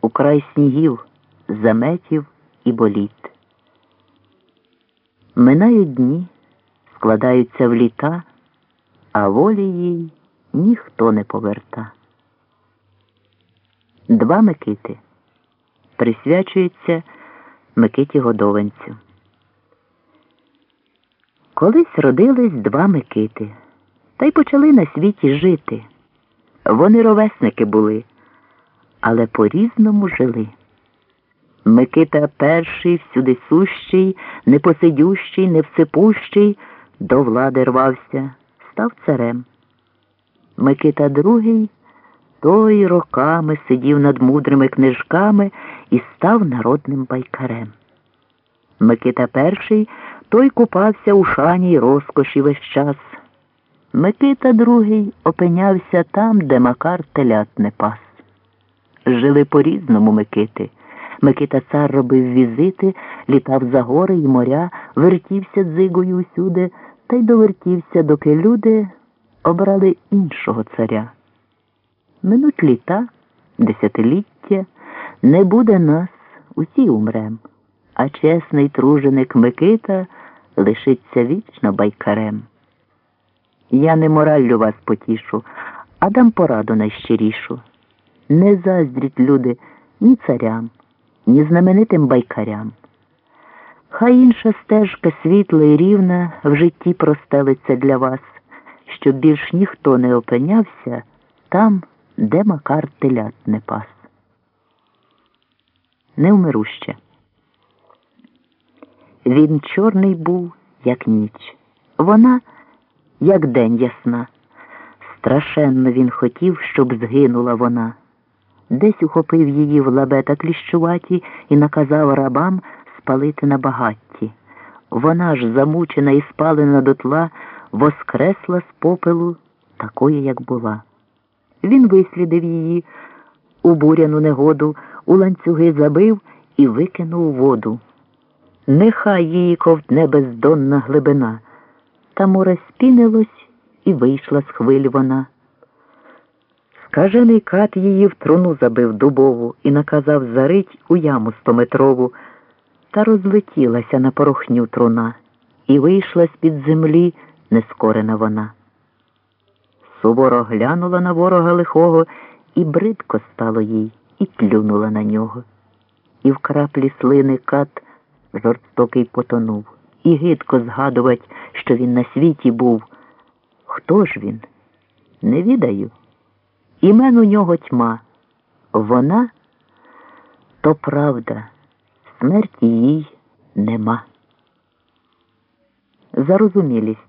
у край снігів, заметів і боліт. Минають дні, складаються в літа, а волі їй ніхто не поверта. Два Микити присвячуються Микиті Годованцю. Колись родились два Микити, та й почали на світі жити. Вони ровесники були, але по-різному жили. Микита перший, всюди сущий, непосидющий, невсипущий, до влади рвався, став царем. Микита другий той роками сидів над мудрими книжками і став народним байкарем. Микита перший той купався у шані й розкоші весь час. Микита другий опинявся там, де Макар телят не пас. Жили по різному Микити. Микита цар робив візити, літав за гори й моря, вертівся дзигою усюди та й довертівся, доки люди обрали іншого царя. Минуть літа, десятиліття, не буде нас, усі умрем, а чесний труженик Микита лишиться вічно байкарем. Я не мораллю вас потішу, а дам пораду найщирішу. Не заздріть люди ні царям, ні знаменитим байкарям. Хай інша стежка світла і рівна в житті простелиться для вас, щоб більш ніхто не опинявся там, де Макар телят не пас. Невмируще. Він чорний був, як ніч. Вона, як день ясна. Страшенно він хотів, щоб згинула вона. Десь ухопив її в лабета кліщуваті і наказав рабам спалити на багатті. Вона ж, замучена і спалена дотла, воскресла з попелу такої, як була. Він вислідив її у буряну негоду, у ланцюги забив і викинув у воду. Нехай її ковтне бездонна глибина, та море спінилось і вийшла з хвиль вона. Скажений кат її в труну забив дубову і наказав зарить у яму стометрову, та розлетілася на порохню труна, і вийшла з-під землі нескорена вона. Суворо глянула на ворога лихого, і бридко стало їй, і плюнула на нього. І в краплі слини кат жорстокий потонув, і гидко згадувать, що він на світі був. Хто ж він? Не відаю. Імен у нього тьма. Вона то правда, смерті їй нема. Зарозумілість.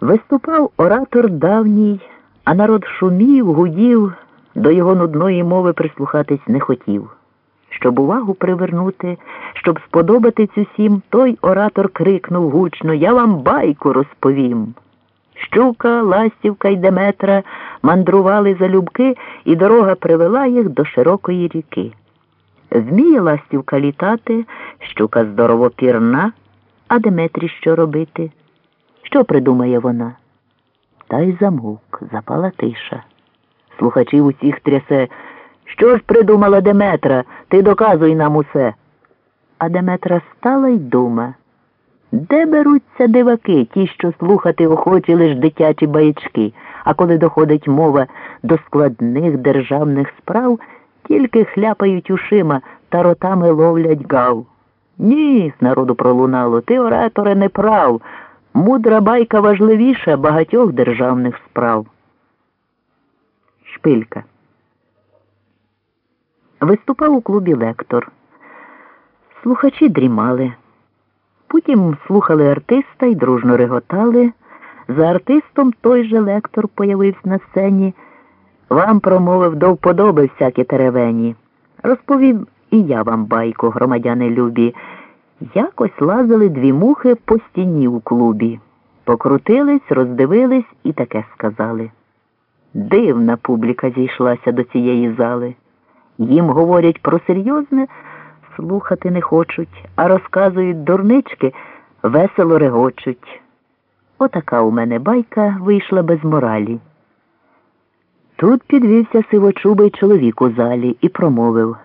Виступав оратор давній, а народ шумів, гудів, до його нудної мови прислухатись не хотів. Щоб увагу привернути, щоб сподобатись усім, той оратор крикнув гучно Я вам байку розповім. Щука, ластівка й Деметра мандрували залюбки, і дорога привела їх до широкої ріки. Вміє ластівка літати, щука здоровопірна, а Деметрі що робити? Що придумає вона? Та й замовк, запала тиша. Слухачів усіх трясе. Що ж придумала Деметра? Ти доказуй нам усе. А Деметра стала й дума. Де беруться диваки, ті, що слухати охочі лиш дитячі баячки, а коли доходить мова до складних державних справ, тільки хляпають ушима та ротами ловлять гав. Ні, з народу пролунало, ти, ораторе, не прав. Мудра байка важливіша багатьох державних справ. Шпилька. Виступав у клубі лектор. Слухачі дрімали. Потім слухали артиста і дружно реготали. За артистом той же лектор появився на сцені. Вам промовив до вподоби всякі теревені. Розповів і я вам байку, громадяни любі. Якось лазили дві мухи по стіні у клубі. Покрутились, роздивились і таке сказали. Дивна публіка зійшлася до цієї зали. Їм говорять про серйозне, слухати не хочуть, а розказують дурнички, весело регочуть. Отака у мене байка вийшла без моралі. Тут підвівся сивочубий чоловік у залі і промовив